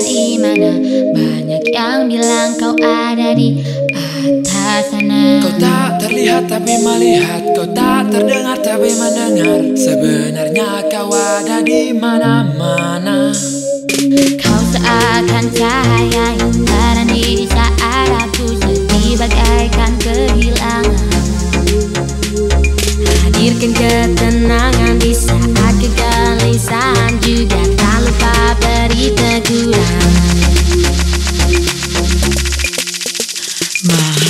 di mana? Banyak yang bilang kau ada di atas sana. Kau tak terlihat tapi melihat. Kau tak terdengar tapi mendengar. Sebenarnya kau ada di mana-mana. Kau seakan cahaya yang di saat aku sedih bagaikan kehilangan. Hadirkan ketenangan 妈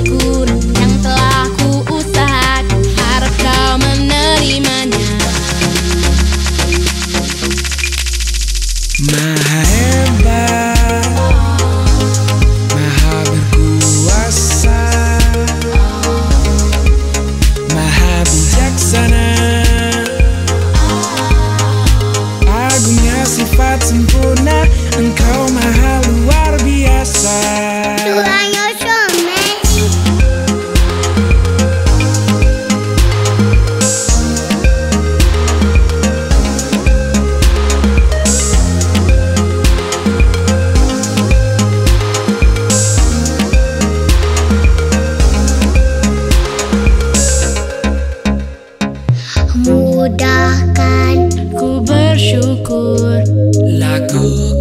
go.